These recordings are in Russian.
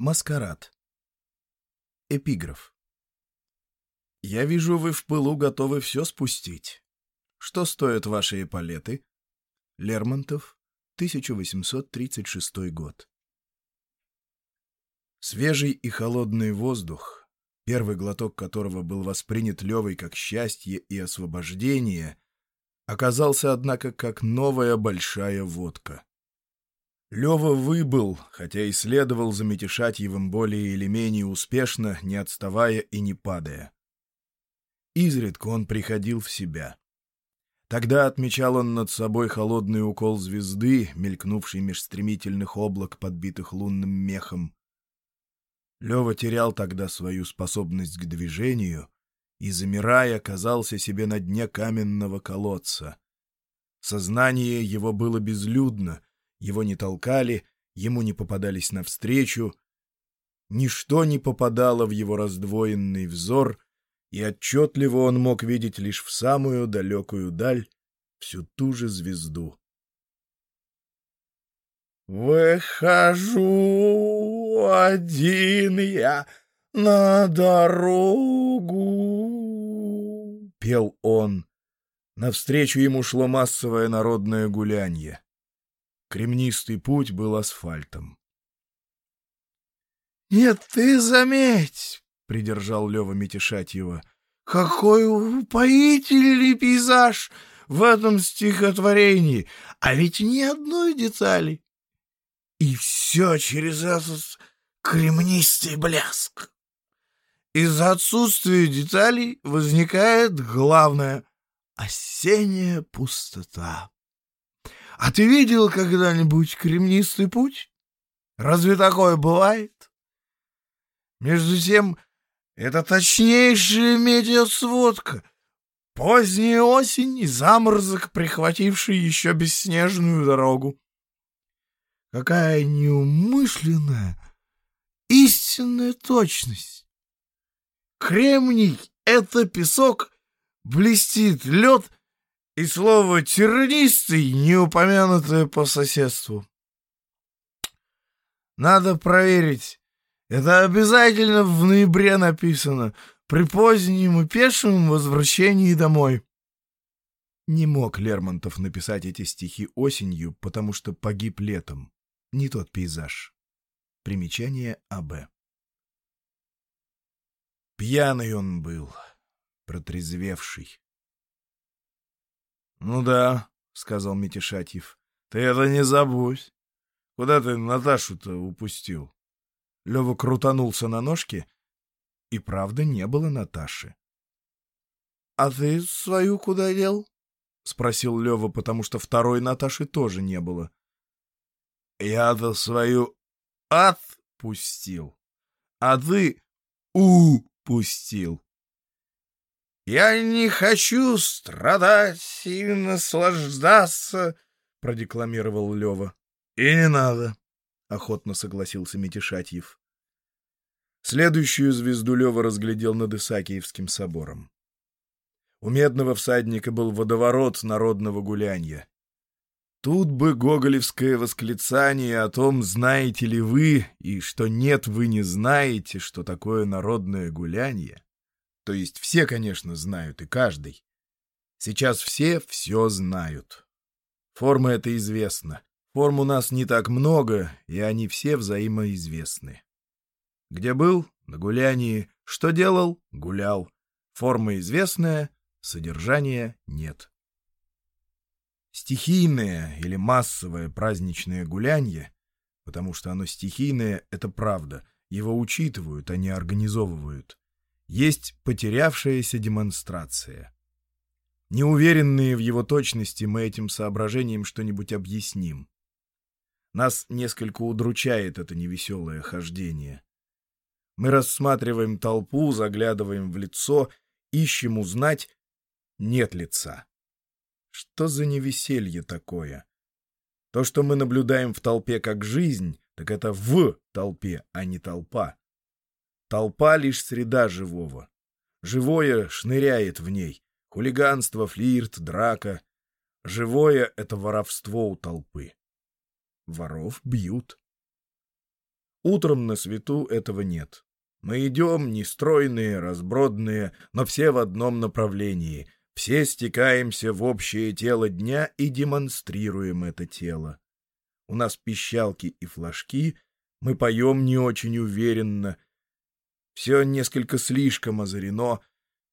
Маскарад. Эпиграф. Я вижу, вы в пылу готовы все спустить. Что стоят ваши эполеты? Лермонтов, 1836 год. Свежий и холодный воздух, первый глоток которого был воспринят Левой как счастье и освобождение, оказался, однако, как новая большая водка. Лева выбыл, хотя и следовал за Метишатьевым более или менее успешно, не отставая и не падая. Изредка он приходил в себя. Тогда отмечал он над собой холодный укол звезды, мелькнувший меж стремительных облак, подбитых лунным мехом. Лева терял тогда свою способность к движению и, замирая, казался себе на дне каменного колодца. Сознание его было безлюдно — его не толкали, ему не попадались навстречу. Ничто не попадало в его раздвоенный взор, и отчетливо он мог видеть лишь в самую далекую даль всю ту же звезду. «Выхожу один я на дорогу», — пел он. Навстречу ему шло массовое народное гулянье. Кремнистый путь был асфальтом. — Нет, ты заметь, — придержал Лева Митишатьева, — какой упоительный пейзаж в этом стихотворении, а ведь ни одной детали. И все через этот кремнистый блеск. Из-за отсутствия деталей возникает главное — осенняя пустота. А ты видел когда-нибудь кремнистый путь? Разве такое бывает? Между тем, это точнейшая метеосводка. Поздняя осень и заморозок, прихвативший еще бесснежную дорогу. Какая неумышленная, истинная точность. Кремний — это песок, блестит лед — и слово «тернистый» не упомянутое по соседству. Надо проверить. Это обязательно в ноябре написано, при позднем и пешем возвращении домой. Не мог Лермонтов написать эти стихи осенью, потому что погиб летом. Не тот пейзаж. Примечание А.Б. Пьяный он был, протрезвевший. — Ну да, — сказал Митишатьев. — Ты это не забудь. Куда ты Наташу-то упустил? Лева крутанулся на ножке, и правда не было Наташи. — А ты свою куда дел? — спросил Лева, потому что второй Наташи тоже не было. — Я-то свою отпустил, а ты упустил. «Я не хочу страдать и наслаждаться», — продекламировал Лева. «И не надо», — охотно согласился Митишатьев. Следующую звезду Лева разглядел над Исаакиевским собором. У медного всадника был водоворот народного гулянья. Тут бы гоголевское восклицание о том, знаете ли вы, и что нет, вы не знаете, что такое народное гулянье. То есть все, конечно, знают, и каждый. Сейчас все все знают. Форма это известна. Форм у нас не так много, и они все взаимоизвестны. Где был? На гулянии. Что делал? Гулял. Форма известная, содержания нет. Стихийное или массовое праздничное гулянье, потому что оно стихийное, это правда, его учитывают, а не организовывают, есть потерявшаяся демонстрация. Неуверенные в его точности мы этим соображением что-нибудь объясним. Нас несколько удручает это невеселое хождение. Мы рассматриваем толпу, заглядываем в лицо, ищем узнать, нет лица. Что за невеселье такое? То, что мы наблюдаем в толпе как жизнь, так это в толпе, а не толпа. Толпа — лишь среда живого. Живое шныряет в ней. Хулиганство, флирт, драка. Живое — это воровство у толпы. Воров бьют. Утром на свету этого нет. Мы идем, нестройные, разбродные, но все в одном направлении. Все стекаемся в общее тело дня и демонстрируем это тело. У нас пищалки и флажки, мы поем не очень уверенно. Все несколько слишком озарено.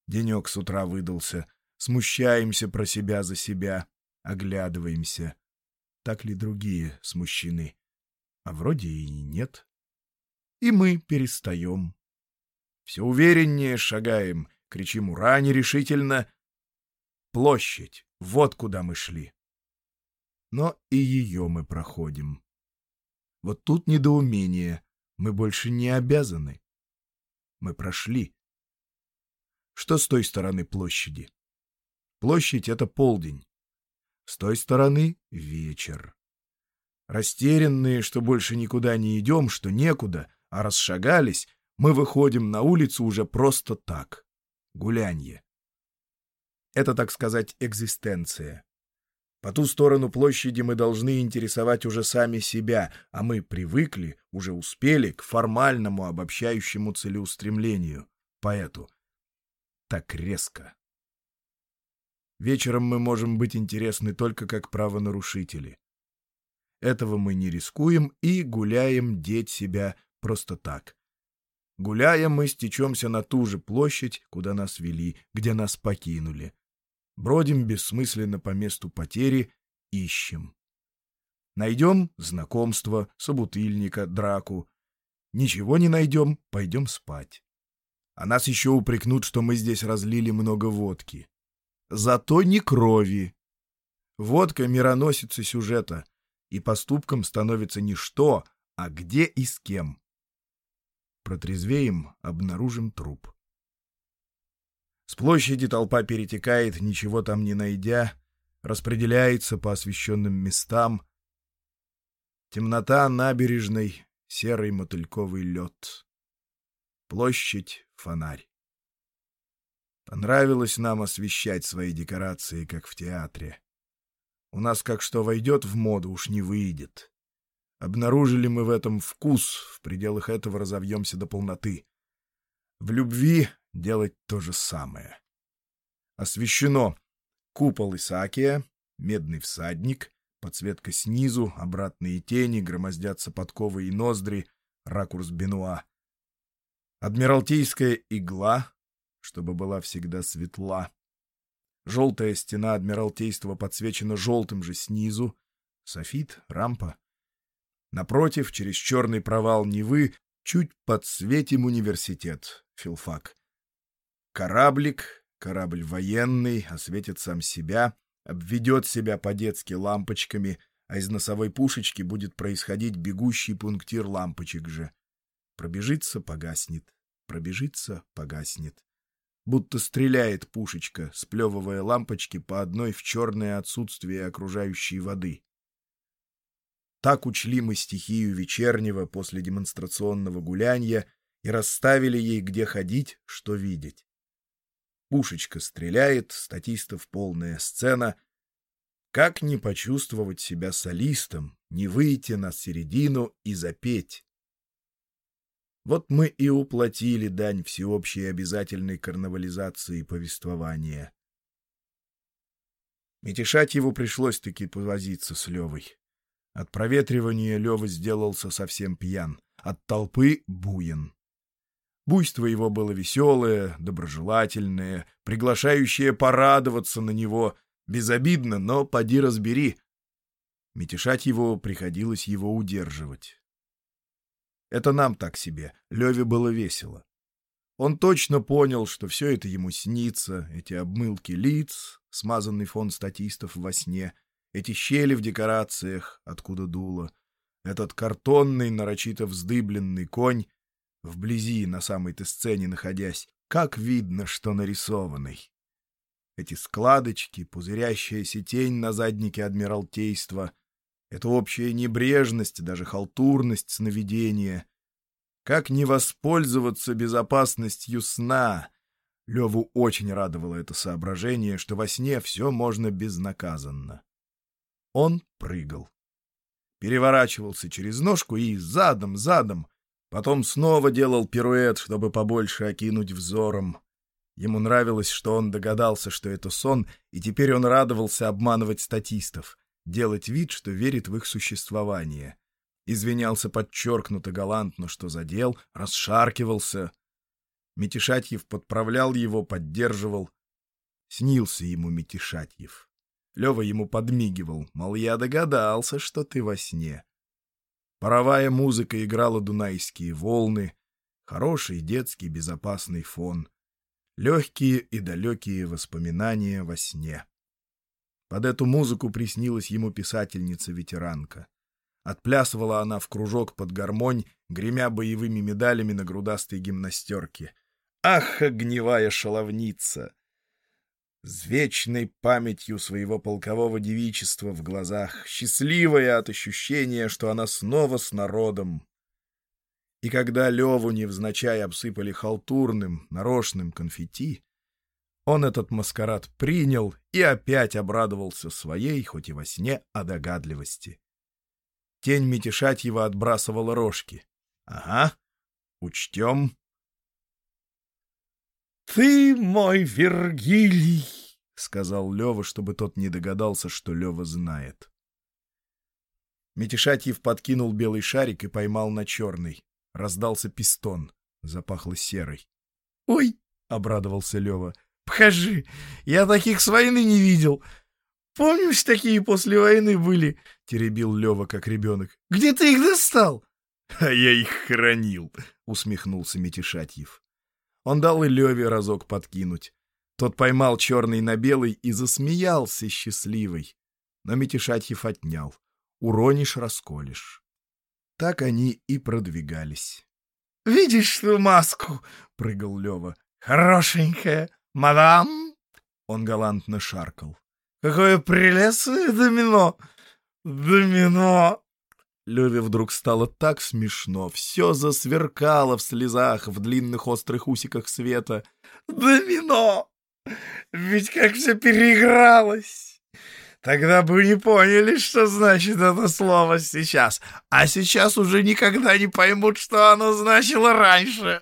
Денек с утра выдался. Смущаемся про себя за себя, оглядываемся. Так ли другие смущены? А вроде и нет. И мы перестаем. Все увереннее шагаем, кричим «Ура!» нерешительно. Площадь — вот куда мы шли. Но и ее мы проходим. Вот тут недоумение. Мы больше не обязаны. Мы прошли. Что с той стороны площади? Площадь — это полдень. С той стороны — вечер. Растерянные, что больше никуда не идем, что некуда, а расшагались, мы выходим на улицу уже просто так. Гулянье. Это, так сказать, экзистенция. По ту сторону площади мы должны интересовать уже сами себя, а мы привыкли, уже успели к формальному обобщающему целеустремлению, поэту. Так резко. Вечером мы можем быть интересны только как правонарушители. Этого мы не рискуем и гуляем деть себя просто так. Гуляя, мы стечемся на ту же площадь, куда нас вели, где нас покинули. Бродим бессмысленно по месту потери, ищем. Найдем знакомство, собутыльника, драку. Ничего не найдем, пойдем спать. А нас еще упрекнут, что мы здесь разлили много водки. Зато не крови. Водка — мироносица сюжета, и поступком становится не что, а где и с кем. Протрезвеем, обнаружим труп. С площади толпа перетекает, ничего там не найдя, распределяется по освещенным местам. Темнота набережной, серый мотыльковый лед. Площадь — фонарь. Понравилось нам освещать свои декорации, как в театре. У нас как что войдет в моду, уж не выйдет. Обнаружили мы в этом вкус, в пределах этого разовьемся до полноты. В любви делать то же самое. Освещено купол Исаакия, медный всадник, подсветка снизу, обратные тени, громоздятся подковы и ноздри, ракурс Бенуа. Адмиралтейская игла, чтобы была всегда светла. Желтая стена Адмиралтейства подсвечена желтым же снизу. Софит, рампа. Напротив, через черный провал Невы, чуть подсветим университет, филфак. Кораблик, корабль военный, осветит сам себя, обведет себя по-детски лампочками, а из носовой пушечки будет происходить бегущий пунктир лампочек же. Пробежится — погаснет, пробежится — погаснет будто стреляет пушечка, сплевывая лампочки по одной в черное отсутствие окружающей воды. Так учли мы стихию вечернего после демонстрационного гулянья и расставили ей, где ходить, что видеть. Пушечка стреляет, статистов полная сцена. Как не почувствовать себя солистом, не выйти на середину и запеть? Вот мы и уплатили дань всеобщей обязательной карнавализации повествования. Мятешать его пришлось-таки повозиться с Левой. От проветривания Лева сделался совсем пьян, от толпы — буен. Буйство его было веселое, доброжелательное, приглашающее порадоваться на него, безобидно, но поди разбери. Мятешать его приходилось его удерживать. Это нам так себе. Леве было весело. Он точно понял, что все это ему снится, эти обмылки лиц, смазанный фон статистов во сне, эти щели в декорациях, откуда дуло, этот картонный, нарочито вздыбленный конь, вблизи, на самой-то сцене находясь, как видно, что нарисованный. Эти складочки, пузырящаяся тень на заднике Адмиралтейства — это общая небрежность, даже халтурность сновидения. Как не воспользоваться безопасностью сна? Леву очень радовало это соображение, что во сне все можно безнаказанно. Он прыгал. Переворачивался через ножку и задом-задом, Потом снова делал пируэт, чтобы побольше окинуть взором. Ему нравилось, что он догадался, что это сон, и теперь он радовался обманывать статистов, делать вид, что верит в их существование. Извинялся подчеркнуто галантно, что задел, расшаркивался. Метишатьев подправлял его, поддерживал. Снился ему Метишатьев. Лева ему подмигивал, мол, я догадался, что ты во сне. Паровая музыка играла дунайские волны, хороший детский безопасный фон, легкие и далекие воспоминания во сне. Под эту музыку приснилась ему писательница-ветеранка. Отплясывала она в кружок под гармонь, гремя боевыми медалями на грудастой гимнастерке. Ах, огневая шаловница! С вечной памятью своего полкового девичества в глазах, счастливая от ощущения, что она снова с народом. И когда Леву невзначай обсыпали халтурным, нарочным конфетти, он этот маскарад принял и опять обрадовался своей, хоть и во сне, о догадливости. Тень Митишатьева отбрасывала рожки. «Ага, учтем». «Ты мой Вергилий!» — сказал Лева, чтобы тот не догадался, что Лева знает. Метишатьев подкинул белый шарик и поймал на черный. Раздался пистон. Запахло серой. «Ой!» — обрадовался Лева. «Покажи! Я таких с войны не видел! Помнишь, такие после войны были?» — теребил Лева, как ребенок. «Где ты их достал?» «А я их хранил!» — усмехнулся Метишатьев. Он дал и Леве разок подкинуть. Тот поймал черный на белый и засмеялся счастливый. Но Митишатьев отнял. Уронишь — расколешь. Так они и продвигались. — Видишь ту маску? — прыгал Лева. — Хорошенькая, мадам? Он галантно шаркал. — Какое прелестное домино! Домино! Леве вдруг стало так смешно. Все засверкало в слезах, в длинных острых усиках света. «Домино! Ведь как все переигралось! Тогда бы не поняли, что значит это слово сейчас. А сейчас уже никогда не поймут, что оно значило раньше.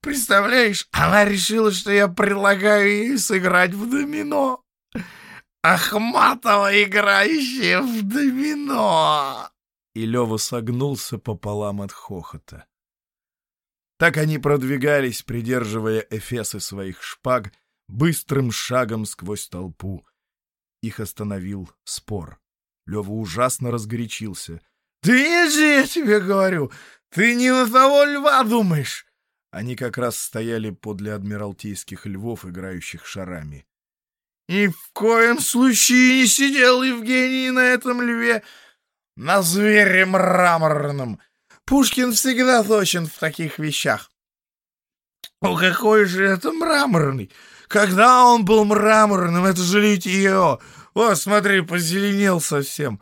Представляешь, она решила, что я предлагаю ей сыграть в домино. Ахматова, играющая в домино. И Лева согнулся пополам от хохота. Так они продвигались, придерживая эфесы своих шпаг, быстрым шагом сквозь толпу. Их остановил спор. Лева ужасно разгорячился. — Ты же, я тебе говорю, ты не на того льва думаешь! Они как раз стояли подле адмиралтейских львов, играющих шарами. — Ни в коем случае не сидел Евгений на этом льве, на звере мраморном. Пушкин всегда точен в таких вещах. — О, какой же это мраморный! Когда он был мраморным, это же литье. О, смотри, позеленел совсем.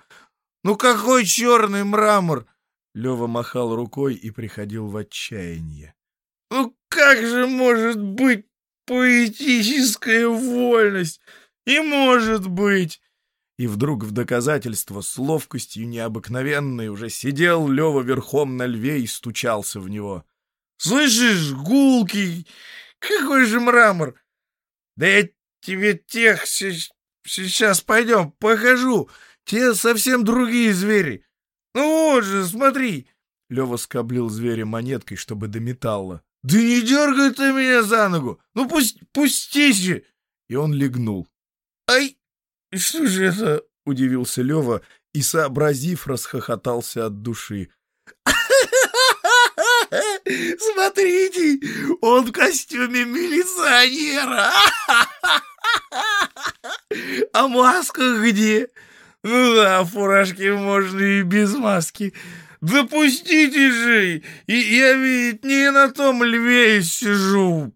Ну какой черный мрамор? Лева махал рукой и приходил в отчаяние. Ну как же может быть поэтическая вольность? И может быть. И вдруг в доказательство с ловкостью необыкновенной уже сидел Лева верхом на льве и стучался в него. «Слышишь, гулкий, какой же мрамор! Да я тебе тех сейчас пойдем, покажу. Те совсем другие звери. Ну вот же, смотри. Лева скоблил зверя монеткой, чтобы до металла. Да не дергай ты меня за ногу. Ну пусть, пусти же. И он легнул. Ай, что же это? Удивился Лева и, сообразив, расхохотался от души. Смотрите, он в костюме милиционера. А маска где? Ну да, фуражки можно и без маски. Допустите же, я ведь не на том льве сижу.